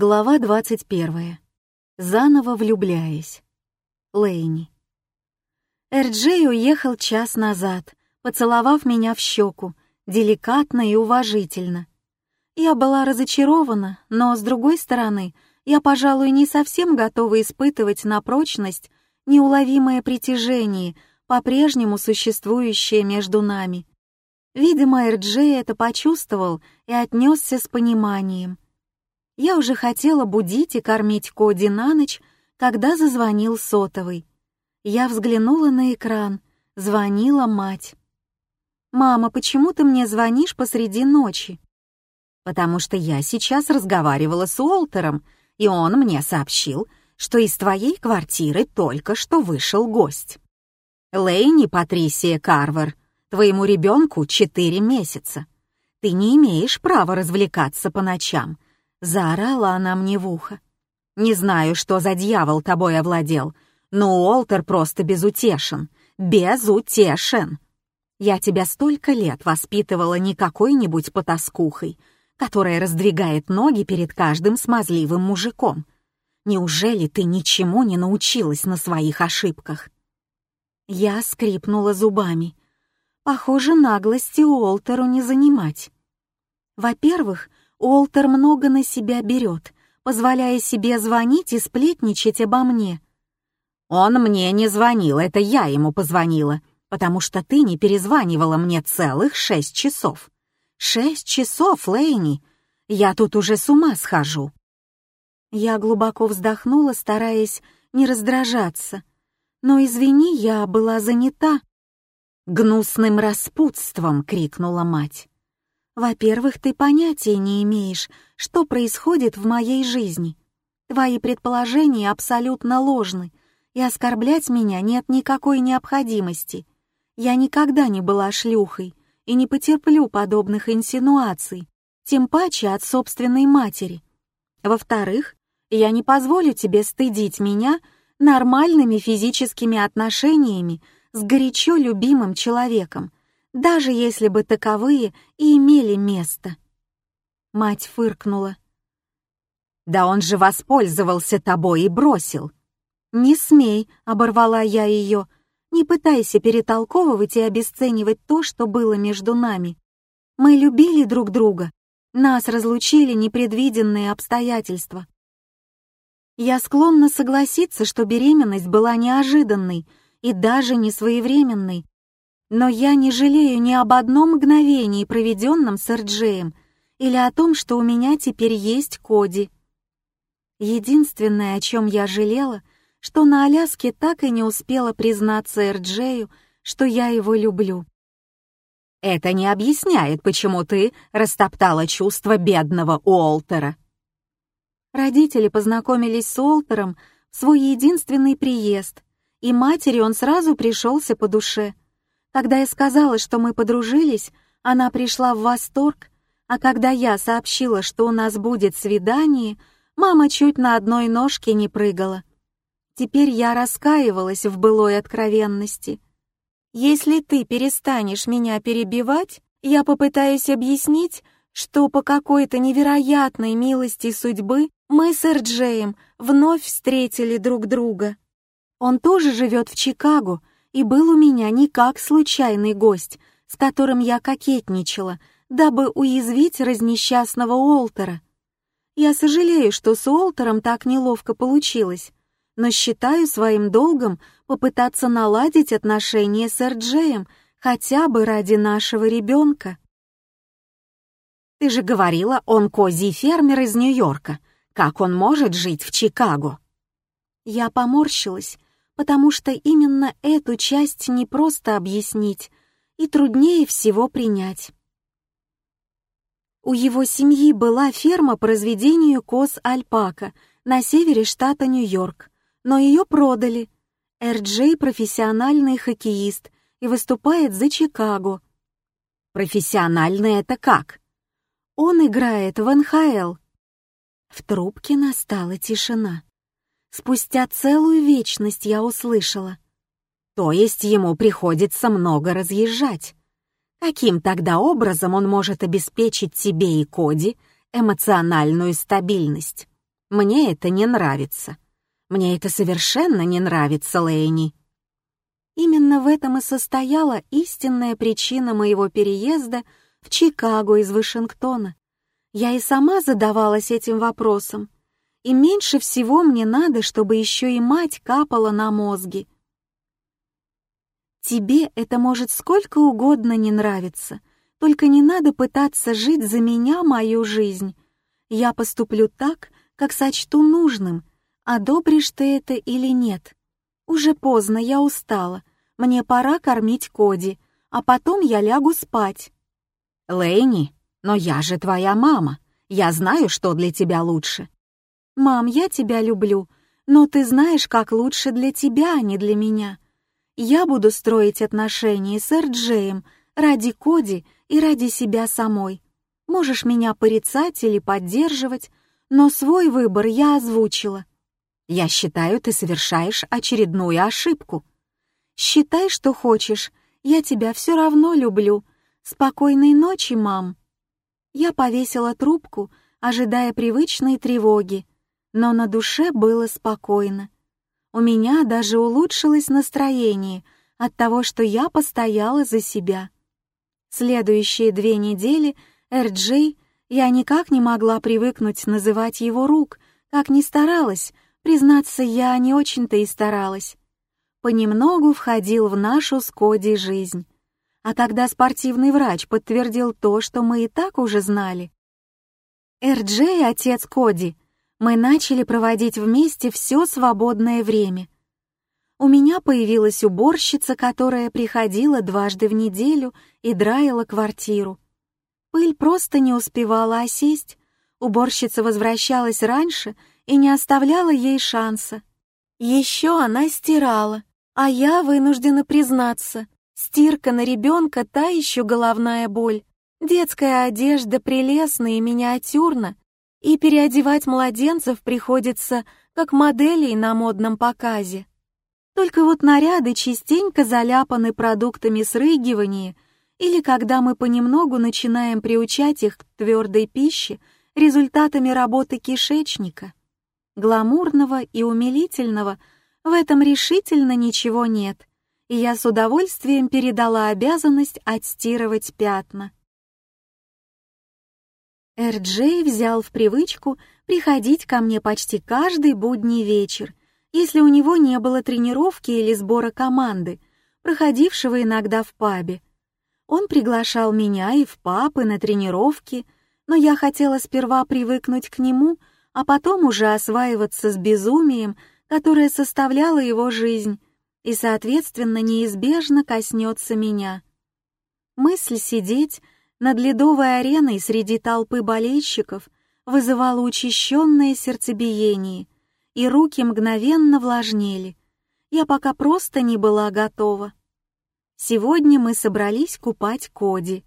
Глава 21. Заново влюбляясь. Лейни. Эрджей уехал час назад, поцеловав меня в щеку, деликатно и уважительно. Я была разочарована, но, с другой стороны, я, пожалуй, не совсем готова испытывать на прочность неуловимое притяжение, по-прежнему существующее между нами. Видимо, Эрджей это почувствовал и отнесся с пониманием — я уже хотела будить и кормить Коди на ночь, когда зазвонил сотовый. Я взглянула на экран. Звонила мать. «Мама, почему ты мне звонишь посреди ночи?» «Потому что я сейчас разговаривала с Уолтером, и он мне сообщил, что из твоей квартиры только что вышел гость. Лейни Патрисия Карвер, твоему ребенку четыре месяца. Ты не имеешь права развлекаться по ночам, Заорала она мне в ухо. «Не знаю, что за дьявол тобой овладел, но Уолтер просто безутешен. Безутешен! Я тебя столько лет воспитывала не какой-нибудь потаскухой, которая раздвигает ноги перед каждым смазливым мужиком. Неужели ты ничему не научилась на своих ошибках?» Я скрипнула зубами. Похоже, наглости Уолтеру не занимать. Во-первых, Уолтер много на себя берет, позволяя себе звонить и сплетничать обо мне. Он мне не звонил, это я ему позвонила, потому что ты не перезванивала мне целых шесть часов. Шесть часов, Лейни! Я тут уже с ума схожу. Я глубоко вздохнула, стараясь не раздражаться. Но, извини, я была занята. «Гнусным распутством!» — крикнула мать. Во-первых, ты понятия не имеешь, что происходит в моей жизни. Твои предположения абсолютно ложны, и оскорблять меня нет никакой необходимости. Я никогда не была шлюхой и не потерплю подобных инсинуаций, тем паче от собственной матери. Во-вторых, я не позволю тебе стыдить меня нормальными физическими отношениями с горячо любимым человеком, даже если бы таковые и имели место. Мать фыркнула. «Да он же воспользовался тобой и бросил!» «Не смей», — оборвала я ее, — «не пытайся перетолковывать и обесценивать то, что было между нами. Мы любили друг друга, нас разлучили непредвиденные обстоятельства. Я склонна согласиться, что беременность была неожиданной и даже не своевременной, но я не жалею ни об одном мгновении, проведенном с Эрджеем, или о том, что у меня теперь есть Коди. Единственное, о чем я жалела, что на Аляске так и не успела признаться Эрджею, что я его люблю. Это не объясняет, почему ты растоптала чувства бедного Уолтера. Родители познакомились с Уолтером в свой единственный приезд, и матери он сразу пришелся по душе — когда я сказала, что мы подружились, она пришла в восторг, а когда я сообщила, что у нас будет свидание, мама чуть на одной ножке не прыгала. Теперь я раскаивалась в былой откровенности. Если ты перестанешь меня перебивать, я попытаюсь объяснить, что по какой-то невероятной милости судьбы мы с Эрджеем вновь встретили друг друга. Он тоже живет в Чикаго, и был у меня не как случайный гость, с которым я кокетничала, дабы уязвить разнесчастного Уолтера. Я сожалею, что с Уолтером так неловко получилось, но считаю своим долгом попытаться наладить отношения с Эрджеем хотя бы ради нашего ребенка. Ты же говорила, он козий фермер из Нью-Йорка. Как он может жить в Чикаго? Я поморщилась, потому что именно эту часть не просто объяснить и труднее всего принять. У его семьи была ферма по разведению коз альпака на севере штата Нью-Йорк, но ее продали. Эр-Джей профессиональный хоккеист и выступает за Чикаго. Профессиональный это как? Он играет в НХЛ. В трубке настала тишина. Спустя целую вечность я услышала. То есть ему приходится много разъезжать. Каким тогда образом он может обеспечить себе и Коди эмоциональную стабильность? Мне это не нравится. Мне это совершенно не нравится, Лэйни. Именно в этом и состояла истинная причина моего переезда в Чикаго из Вашингтона. Я и сама задавалась этим вопросом. И меньше всего мне надо, чтобы еще и мать капала на мозги. Тебе это может сколько угодно не нравиться, только не надо пытаться жить за меня мою жизнь. Я поступлю так, как сочту нужным, одобришь ты это или нет. Уже поздно, я устала. Мне пора кормить Коди, а потом я лягу спать. Лэйни, но я же твоя мама. Я знаю, что для тебя лучше. Мам, я тебя люблю, но ты знаешь, как лучше для тебя, а не для меня. Я буду строить отношения с Эрджеем ради Коди и ради себя самой. Можешь меня порицать или поддерживать, но свой выбор я озвучила. Я считаю, ты совершаешь очередную ошибку. Считай, что хочешь, я тебя все равно люблю. Спокойной ночи, мам. Я повесила трубку, ожидая привычной тревоги, но на душе было спокойно. У меня даже улучшилось настроение от того, что я постояла за себя. Следующие две недели Эрджей я никак не могла привыкнуть называть его рук, как ни старалась, признаться, я не очень-то и старалась понемногу входил в нашу с Коди жизнь. А когда спортивный врач подтвердил то, что мы и так уже знали, Эрджей, отец Коди, мы начали проводить вместе все свободное время. У меня появилась уборщица, которая приходила дважды в неделю и драила квартиру. Пыль просто не успевала осесть, уборщица возвращалась раньше и не оставляла ей шанса. Еще она стирала, а я вынуждена признаться, стирка на ребенка та еще головная боль. Детская одежда прелестна и миниатюрна, и переодевать младенцев приходится как моделей на модном показе. Только вот наряды частенько заляпаны продуктами срыгивания, или когда мы понемногу начинаем приучать их к твердой пище результатами работы кишечника. Гламурного и умилительного – в этом решительно ничего нет, и я с удовольствием передала обязанность отстирывать пятна. Эрджей взял в привычку приходить ко мне почти каждый будний вечер, если у него не было тренировки или сбора команды, проходившего иногда в пабе. Он приглашал меня и в паб, и на тренировки, но я хотела сперва привыкнуть к нему, а потом уже осваиваться с безумием, которая составляла его жизнь и, соответственно, неизбежно коснется меня. Мысль сидеть над ледовой ареной среди толпы болельщиков вызывала учащенное сердцебиение, и руки мгновенно влажнели. Я пока просто не была готова. Сегодня мы собрались купать Коди.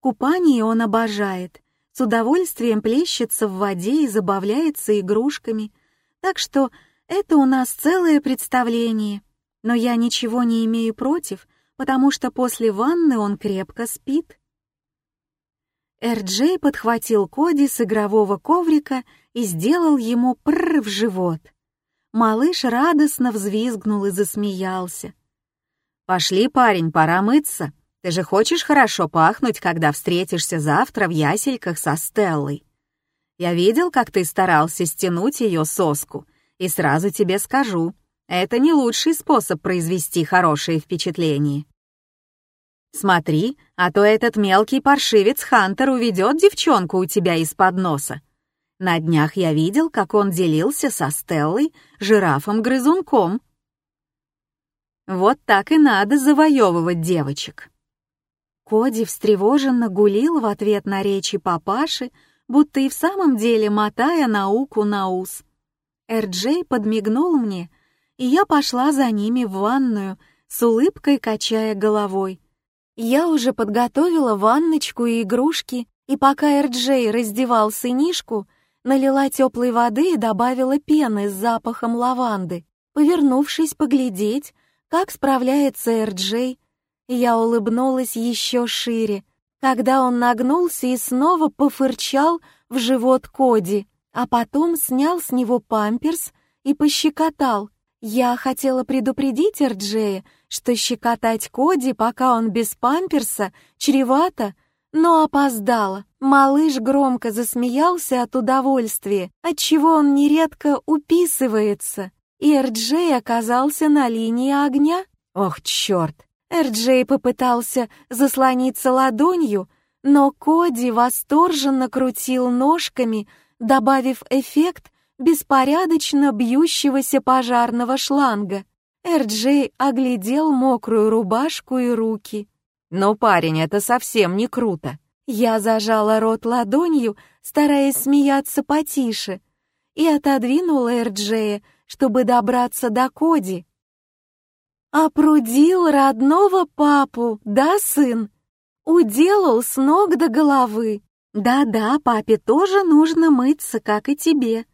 Купание он обожает, с удовольствием плещется в воде и забавляется игрушками, так что это у нас целое представление, но я ничего не имею против, потому что после ванны он крепко спит. Эрджей подхватил Коди с игрового коврика и сделал ему пррр в живот. Малыш радостно взвизгнул и засмеялся. «Пошли, парень, пора мыться. Ты же хочешь хорошо пахнуть, когда встретишься завтра в ясельках со Стеллой. Я видел, как ты старался стянуть ее соску, и сразу тебе скажу, это не лучший способ произвести хорошее впечатление. Смотри, а то этот мелкий паршивец Хантер уведет девчонку у тебя из-под носа. На днях я видел, как он делился со Стеллой жирафом-грызунком. Вот так и надо завоевывать девочек. Коди встревоженно гулил в ответ на речи папаши, будто и в самом деле мотая науку на ус. Эрджей подмигнул мне, и я пошла за ними в ванную, с улыбкой качая головой. Я уже подготовила ванночку и игрушки, и пока Эрджей раздевал сынишку, налила теплой воды и добавила пены с запахом лаванды. Повернувшись поглядеть, как справляется Эрджей, я улыбнулась еще шире, когда он нагнулся и снова пофырчал в живот Коди. а потом снял с него памперс и пощекотал. Я хотела предупредить Эрджея, что щекотать Коди, пока он без памперса, чревато, но опоздала. Малыш громко засмеялся от удовольствия, отчего он нередко уписывается, и Эрджей оказался на линии огня. Ох, черт! Эрджей попытался заслониться ладонью, но Коди восторженно крутил ножками, добавив эффект беспорядочно бьющегося пожарного шланга. Эрджей оглядел мокрую рубашку и руки. «Но, парень, это совсем не круто!» Я зажала рот ладонью, стараясь смеяться потише, и отодвинула Эрджея, чтобы добраться до Коди. Опрудил родного папу, да, сын? Уделал с ног до головы. Да-да, папе тоже нужно мыться, как и тебе.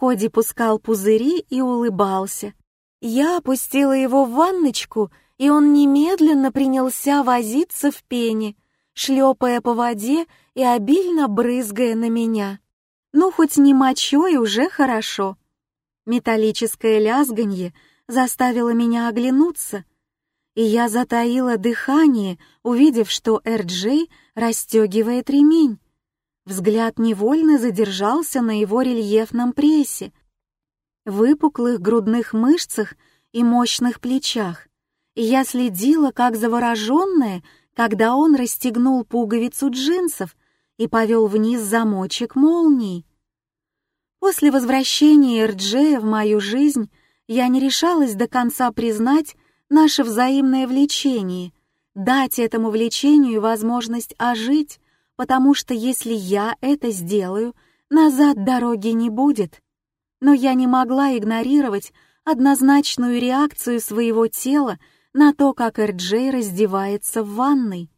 Коди пускал пузыри и улыбался. Я опустила его в ванночку, и он немедленно принялся возиться в пене, шлепая по воде и обильно брызгая на меня. Ну, хоть не мочой, уже хорошо. Металлическое лязганье — заставила меня оглянуться, и я затаила дыхание, увидев, что Эрджей расстегивает ремень. Взгляд невольно задержался на его рельефном прессе, выпуклых грудных мышцах и мощных плечах, и я следила, как завороженная, когда он расстегнул пуговицу джинсов и повел вниз замочек молнии. После возвращения Эрджея в мою жизнь я не решалась до конца признать наше взаимное влечение, дать этому влечению возможность ожить, потому что если я это сделаю, назад дороги не будет. Но я не могла игнорировать однозначную реакцию своего тела на то, как Эрджей раздевается в ванной.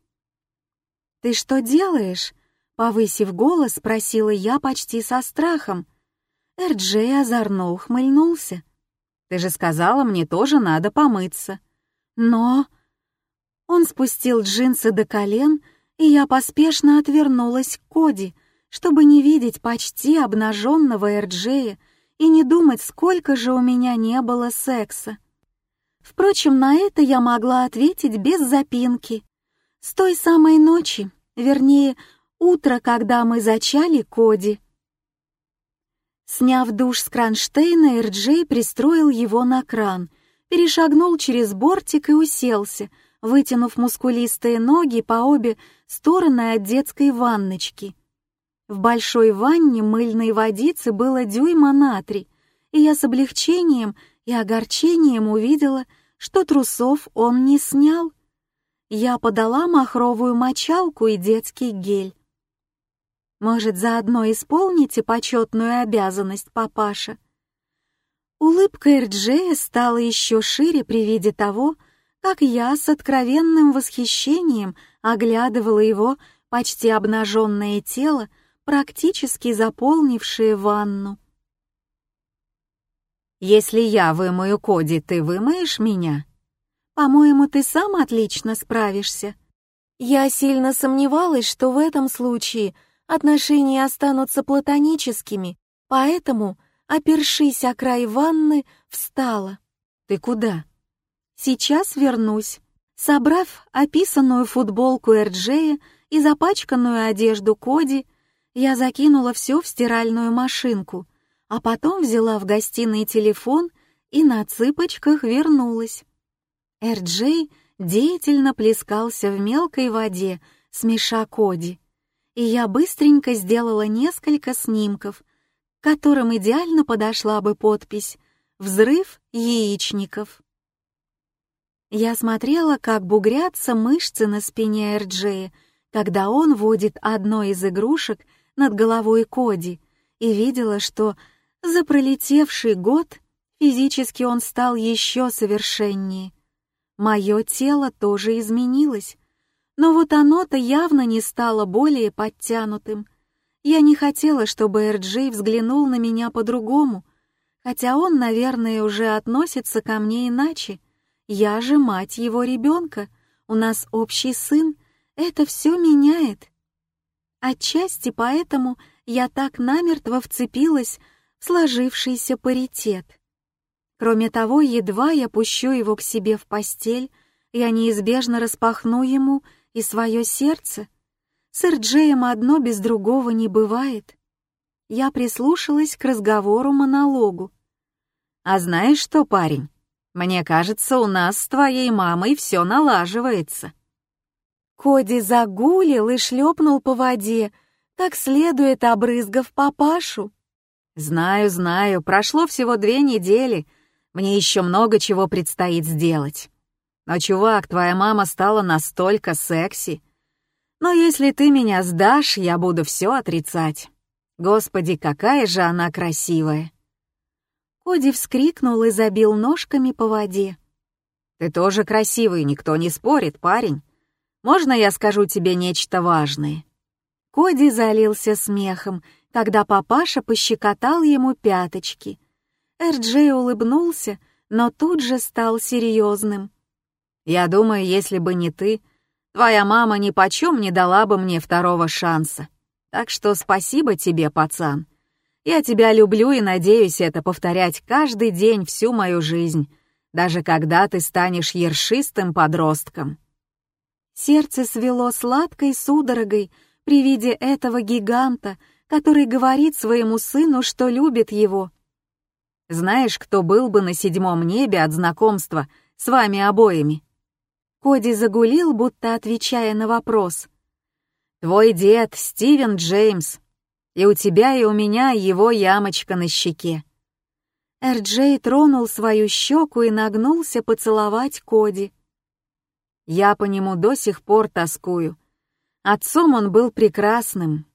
«Ты что делаешь?» — повысив голос, спросила я почти со страхом. Эрджей озорно ухмыльнулся. Ты же сказала, мне тоже надо помыться. Но... Он спустил джинсы до колен, и я поспешно отвернулась к Коди, чтобы не видеть почти обнаженного Эрджея и не думать, сколько же у меня не было секса. Впрочем, на это я могла ответить без запинки. С той самой ночи, вернее, утро, когда мы зачали Коди. Сняв душ с кронштейна, Эрджей пристроил его на кран, перешагнул через бортик и уселся, вытянув мускулистые ноги по обе стороны от детской ванночки. В большой ванне мыльной водицы было дюйма на три, и я с облегчением и огорчением увидела, что трусов он не снял. Я подала махровую мочалку и детский гель. Может, заодно исполните почетную обязанность, папаша?» Улыбка Эрджея стала еще шире при виде того, как я с откровенным восхищением оглядывала его почти обнаженное тело, практически заполнившее ванну. «Если я вымою Коди, ты вымоешь меня?» «По-моему, ты сам отлично справишься». Я сильно сомневалась, что в этом случае — отношения останутся платоническими, поэтому, опершись о край ванны, встала. «Ты куда?» «Сейчас вернусь». Собрав описанную футболку Эрджея и запачканную одежду Коди, я закинула все в стиральную машинку, а потом взяла в гостиной телефон и на цыпочках вернулась. Эрджей деятельно плескался в мелкой воде, смеша Коди и я быстренько сделала несколько снимков, к которым идеально подошла бы подпись «Взрыв яичников». Я смотрела, как бугрятся мышцы на спине Эрджея, когда он водит одной из игрушек над головой Коди, и видела, что за пролетевший год физически он стал еще совершеннее. Мое тело тоже изменилось, но вот оно-то явно не стало более подтянутым. Я не хотела, чтобы Эрджей взглянул на меня по-другому, хотя он, наверное, уже относится ко мне иначе. Я же мать его ребенка, у нас общий сын, это все меняет. Отчасти поэтому я так намертво вцепилась в сложившийся паритет. Кроме того, едва я пущу его к себе в постель, я неизбежно распахну ему и свое сердце. С Эрджеем одно без другого не бывает. Я прислушалась к разговору-монологу. «А знаешь что, парень, мне кажется, у нас с твоей мамой все налаживается». Коди загулил и шлепнул по воде, как следует обрызгав папашу. «Знаю, знаю, прошло всего две недели, мне еще много чего предстоит сделать. Но, чувак, твоя мама стала настолько секси. Но если ты меня сдашь, я буду все отрицать. Господи, какая же она красивая!» Коди вскрикнул и забил ножками по воде. «Ты тоже красивый, никто не спорит, парень. Можно я скажу тебе нечто важное?» Коди залился смехом, когда папаша пощекотал ему пяточки. Эрджей улыбнулся, но тут же стал серьезным. «Я думаю, если бы не ты, твоя мама ни почем не дала бы мне второго шанса. Так что спасибо тебе, пацан. Я тебя люблю и надеюсь это повторять каждый день всю мою жизнь, даже когда ты станешь ершистым подростком». Сердце свело сладкой судорогой при виде этого гиганта, который говорит своему сыну, что любит его. Знаешь, кто был бы на седьмом небе от знакомства с вами обоими? Коди загулил, будто отвечая на вопрос. Твой дед Стивен Джеймс. И у тебя, и у меня его ямочка на щеке. Эр-Джей тронул свою щеку и нагнулся поцеловать Коди. Я по нему до сих пор тоскую. Отцом он был прекрасным.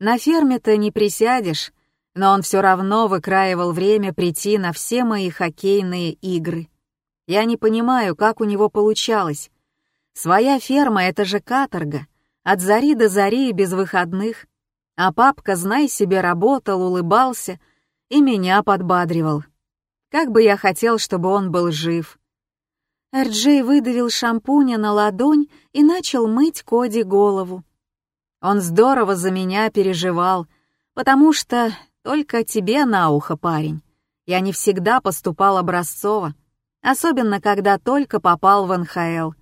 На ферме-то не присядешь, но он все равно выкраивал время прийти на все мои хоккейные игры. Я не понимаю, как у него получалось. Своя ферма — это же каторга, от зари до зари и без выходных. А папка, знай себе, работал, улыбался и меня подбадривал. Как бы я хотел, чтобы он был жив. Эрджей выдавил шампуня на ладонь и начал мыть Коди голову. Он здорово за меня переживал, потому что только тебе на ухо, парень. Я не всегда поступал образцово, особенно когда только попал в НХЛ.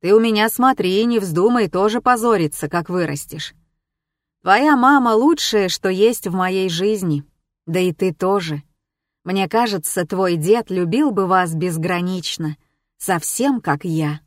Ты у меня смотри, не вздумай тоже позориться, как вырастешь. Твоя мама лучшее, что есть в моей жизни, да и ты тоже. Мне кажется, твой дед любил бы вас безгранично — совсем как я.